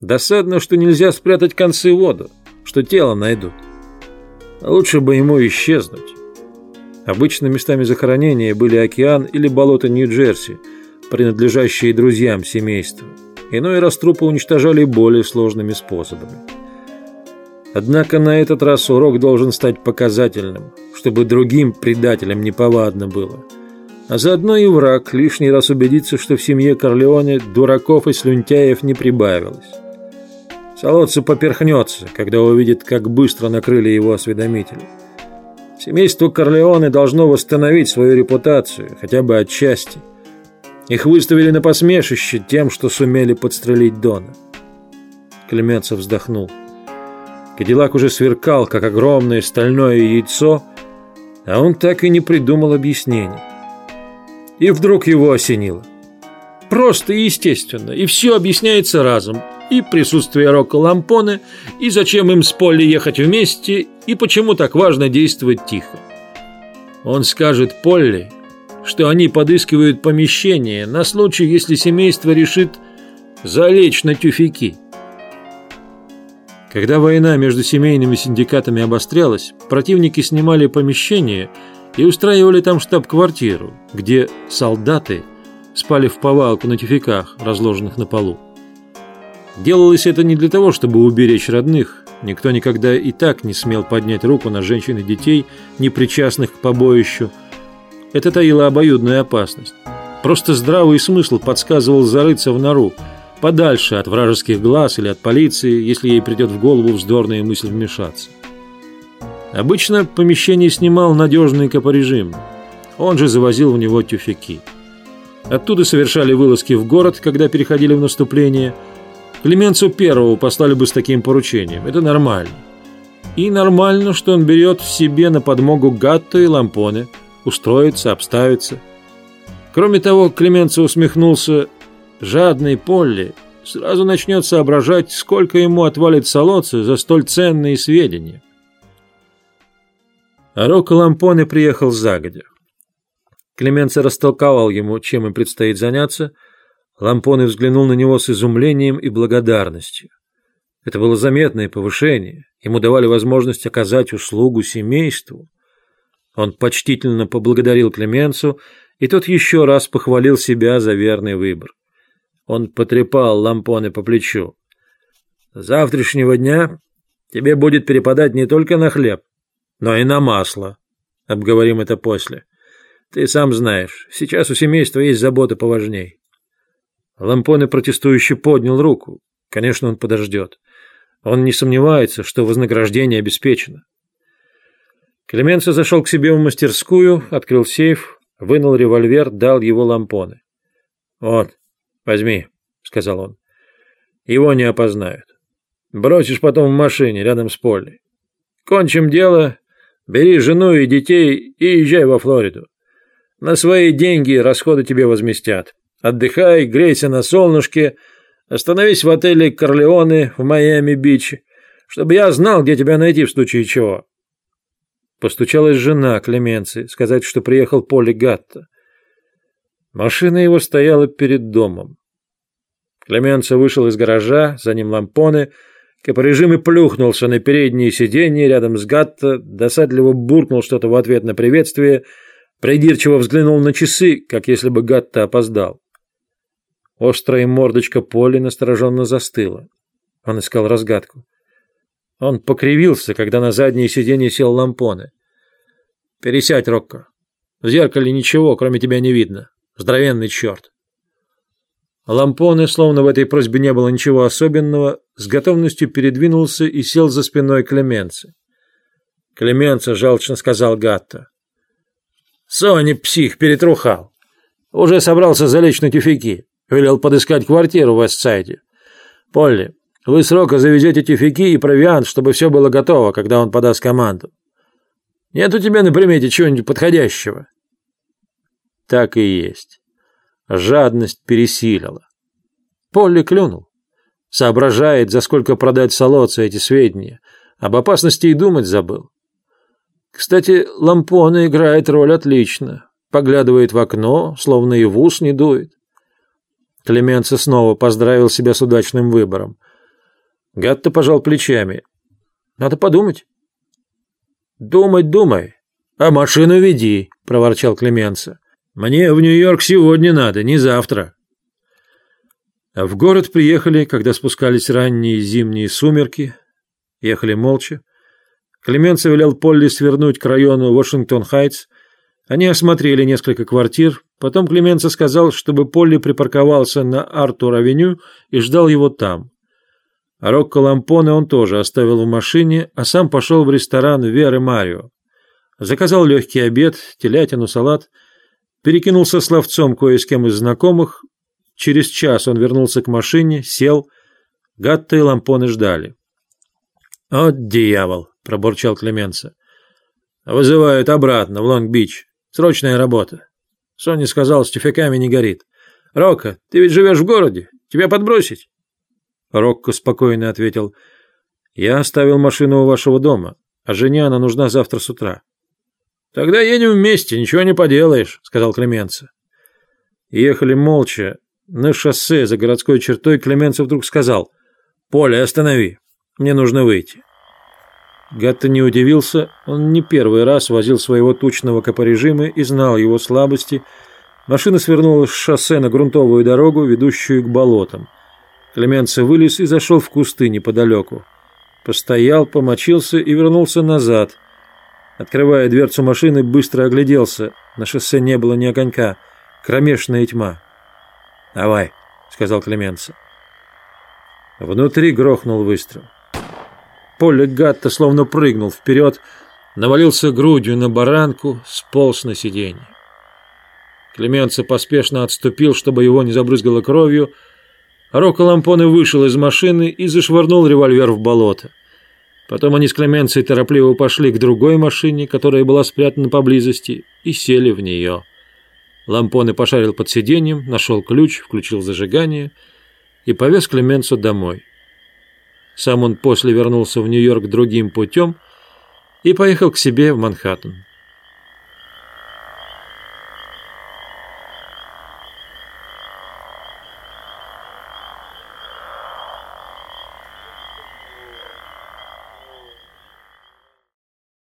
Досадно, что нельзя спрятать концы воду, что тело найдут. Лучше бы ему исчезнуть. Обычно местами захоронения были океан или болото Нью-Джерси, принадлежащие друзьям семейства. Иной раз трупы уничтожали более сложными способами. Однако на этот раз урок должен стать показательным, чтобы другим предателям неповадно было. А заодно и враг лишний раз убедится, что в семье Корлеоне дураков и слюнтяев не прибавилось. Солодцу поперхнется, когда увидит, как быстро накрыли его осведомители. Семейство Корлеоне должно восстановить свою репутацию, хотя бы отчасти. Их выставили на посмешище тем, что сумели подстрелить Дона. Клеменцев вздохнул. Кадиллак уже сверкал, как огромное стальное яйцо, а он так и не придумал объяснений. И вдруг его осенило. Просто и естественно, и все объясняется разом. И присутствие Рока Лампоне, и зачем им с Полли ехать вместе, и почему так важно действовать тихо. Он скажет Полли, что они подыскивают помещение на случай, если семейство решит залечь на тюфяки. Когда война между семейными синдикатами обострялась, противники снимали помещение и устраивали там штаб-квартиру, где солдаты спали в повалку на тюфяках, разложенных на полу. Делалось это не для того, чтобы уберечь родных. Никто никогда и так не смел поднять руку на женщин и детей, не причастных к побоищу. Это таило обоюдную опасность. Просто здравый смысл подсказывал зарыться в нору, подальше от вражеских глаз или от полиции, если ей придет в голову вздорная мысль вмешаться. Обычно помещение снимал надежный капорежим. Он же завозил в него тюфяки. Оттуда совершали вылазки в город, когда переходили в наступление. Клеменцу первого послали бы с таким поручением. Это нормально. И нормально, что он берет в себе на подмогу Гатто и Лампоне, устроится, обставится. Кроме того, Клеменцо усмехнулся Жадный Полли сразу начнет соображать, сколько ему отвалит Солоцы за столь ценные сведения. А Рокко Лампоне приехал загодя. Клеменцо растолковал ему, чем им предстоит заняться. Лампоне взглянул на него с изумлением и благодарностью. Это было заметное повышение. Ему давали возможность оказать услугу семейству. Он почтительно поблагодарил Клеменцу, и тот еще раз похвалил себя за верный выбор. Он потрепал лампоны по плечу. завтрашнего дня тебе будет перепадать не только на хлеб, но и на масло. Обговорим это после. Ты сам знаешь, сейчас у семейства есть заботы поважней. Лампоне протестующе поднял руку. Конечно, он подождет. Он не сомневается, что вознаграждение обеспечено. Клеменцо зашел к себе в мастерскую, открыл сейф, вынул револьвер, дал его лампоны. «Вот, «Возьми», — сказал он. «Его не опознают. Бросишь потом в машине рядом с Полли. Кончим дело, бери жену и детей и езжай во Флориду. На свои деньги расходы тебе возместят. Отдыхай, грейся на солнышке, остановись в отеле «Корлеоне» в Майами-Бич, чтобы я знал, где тебя найти в случае чего». Постучалась жена Клеменции, сказать, что приехал Полли Гатта. Машина его стояла перед домом. Клеменцо вышел из гаража, за ним лампоны, Капорежим и плюхнулся на переднее сиденье рядом с Гатто, досадливо буркнул что-то в ответ на приветствие, придирчиво взглянул на часы, как если бы Гатто опоздал. Острая мордочка Поли настороженно застыла. Он искал разгадку. Он покривился, когда на заднее сиденье сел лампоны. «Пересядь, Рокко. В зеркале ничего, кроме тебя, не видно. Здоровенный черт!» Лампоне, словно в этой просьбе не было ничего особенного, с готовностью передвинулся и сел за спиной Клеменца. Клеменца жалчно сказал Гатто. «Сони, псих, перетрухал. Уже собрался залечь на тюфяки. Велел подыскать квартиру в Вестсайде. Полли, вы срока завезете тюфяки и провиант, чтобы все было готово, когда он подаст команду. Нет у тебя на примете чего-нибудь подходящего?» Так и есть. Жадность пересилила. Полли клюнул. Соображает, за сколько продать Солоца эти сведения. Об опасности и думать забыл. Кстати, Лампона играет роль отлично. Поглядывает в окно, словно и в ус не дует. Клеменцо снова поздравил себя с удачным выбором. Гатта пожал плечами. «Надо подумать». «Думать, думай. А машину веди», — проворчал Клеменца. «Мне в Нью-Йорк сегодня надо, не завтра». А в город приехали, когда спускались ранние зимние сумерки. Ехали молча. Клеменца велел Полли свернуть к району Вашингтон-Хайтс. Они осмотрели несколько квартир. Потом Клеменца сказал, чтобы Полли припарковался на Артур-авеню и ждал его там. А Рокко Лампоне он тоже оставил в машине, а сам пошел в ресторан Веры Марио. Заказал легкий обед, телятину, салат, перекинулся словцом кое с кем из знакомых. Через час он вернулся к машине, сел. Гатта и Лампоне ждали. «От дьявол!» – пробурчал Клеменца. «Вызывают обратно, в Лонг-Бич. Срочная работа. Соня сказал, с тюфяками не горит. Рока, ты ведь живешь в городе. Тебя подбросить?» Рокко спокойно ответил. «Я оставил машину у вашего дома, а жене она нужна завтра с утра». «Тогда едем вместе, ничего не поделаешь», — сказал Клеменца. Ехали молча. На шоссе за городской чертой Клеменцев вдруг сказал. «Поле, останови. Мне нужно выйти». Гатта не удивился. Он не первый раз возил своего тучного капорежима и знал его слабости. Машина свернула с шоссе на грунтовую дорогу, ведущую к болотам. Клеменце вылез и зашел в кусты неподалеку. Постоял, помочился и вернулся назад. Открывая дверцу машины, быстро огляделся. На шоссе не было ни огонька. Кромешная тьма. «Давай», — сказал Клеменце. Внутри грохнул выстрел. Поле Гатта словно прыгнул вперед, навалился грудью на баранку, сполз на сиденье. Клеменце поспешно отступил, чтобы его не забрызгало кровью, Рокко Лампоне вышел из машины и зашвырнул револьвер в болото. Потом они с Клеменцией торопливо пошли к другой машине, которая была спрятана поблизости, и сели в нее. Лампоне пошарил под сиденьем, нашел ключ, включил зажигание и повез Клеменцу домой. Сам он после вернулся в Нью-Йорк другим путем и поехал к себе в Манхэттен.